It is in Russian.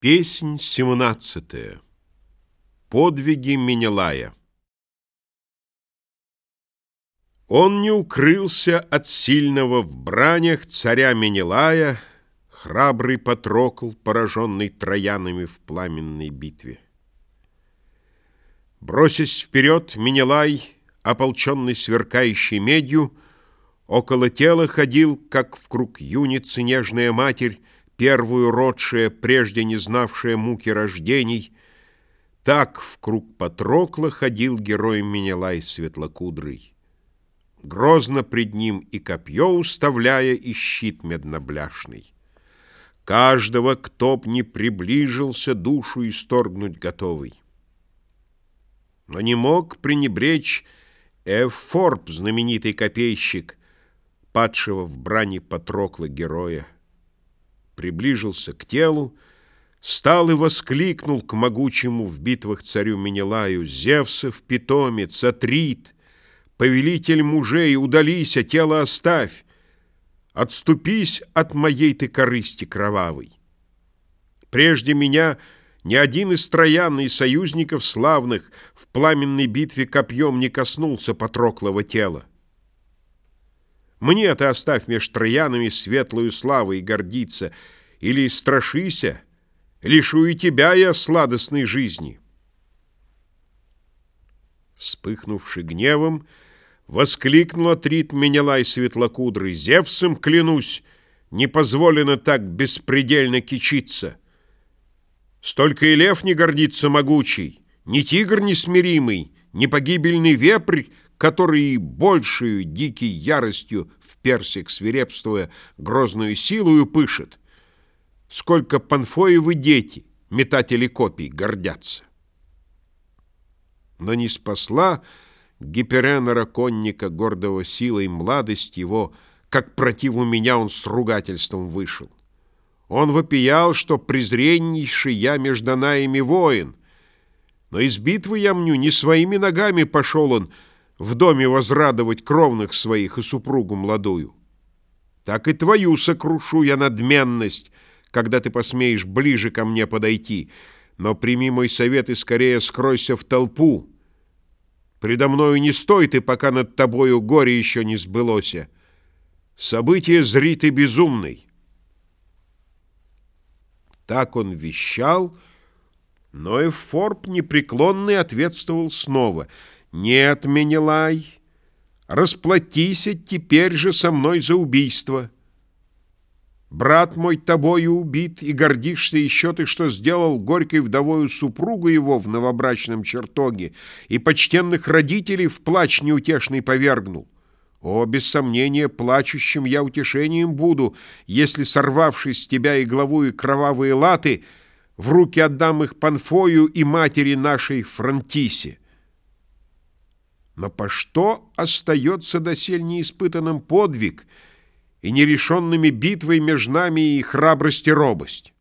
Песнь семнадцатая. Подвиги Менелая. Он не укрылся от сильного в бранях царя Менелая, Храбрый Патрокл, пораженный троянами в пламенной битве. Бросясь вперед, Менелай, ополченный сверкающей медью, Около тела ходил, как в круг юницы нежная матерь, первую родшая, прежде не знавшая муки рождений, так в круг Патрокла ходил герой Менелай светлокудрый. Грозно пред ним и копье уставляя, и щит меднобляшный. Каждого, кто б не приближился, душу исторгнуть готовый. Но не мог пренебречь Эфорб, знаменитый копейщик, падшего в брани Патрокла героя приближился к телу, стал и воскликнул к могучему в битвах царю Менелаю «Зевсов, питомец, Атрит, повелитель мужей, удались, а тело оставь, отступись от моей ты корысти кровавой. Прежде меня ни один из троян и союзников славных в пламенной битве копьем не коснулся Патроклого тела. Мне ты оставь меж троянами светлую славу и гордиться, или страшися, лишу и тебя я сладостной жизни. Вспыхнувши гневом, воскликнул Атрит Менелай светлокудрый, Зевсом клянусь, не позволено так беспредельно кичиться. Столько и лев не гордится могучий, ни тигр несмиримый, ни погибельный вепрь, который большую дикой яростью в персик свирепствуя грозную силою пышет, сколько панфоевы дети, метатели копий, гордятся. Но не спасла Гиперенора конника, гордого силой младость его, как противу меня он с ругательством вышел. Он вопиял, что презреннейший я между наями воин, но из битвы я мню, не своими ногами пошел он, в доме возрадовать кровных своих и супругу молодую. Так и твою сокрушу я надменность, когда ты посмеешь ближе ко мне подойти, но прими мой совет и скорее скройся в толпу. Предо мною не стой ты, пока над тобою горе еще не сбылося. Событие зри ты безумный. Так он вещал, но и Форб непреклонный ответствовал снова — «Нет, Менелай, расплатися теперь же со мной за убийство. Брат мой тобою убит, и гордишься еще ты, что сделал горькой вдовою супругу его в новобрачном чертоге и почтенных родителей в плач неутешный повергнул. О, без сомнения, плачущим я утешением буду, если, сорвавшись с тебя и главу кровавые латы, в руки отдам их Панфою и матери нашей Франтисе. Но по что остается досель неиспытанным подвиг и нерешенными битвой между нами и храбрость и робость?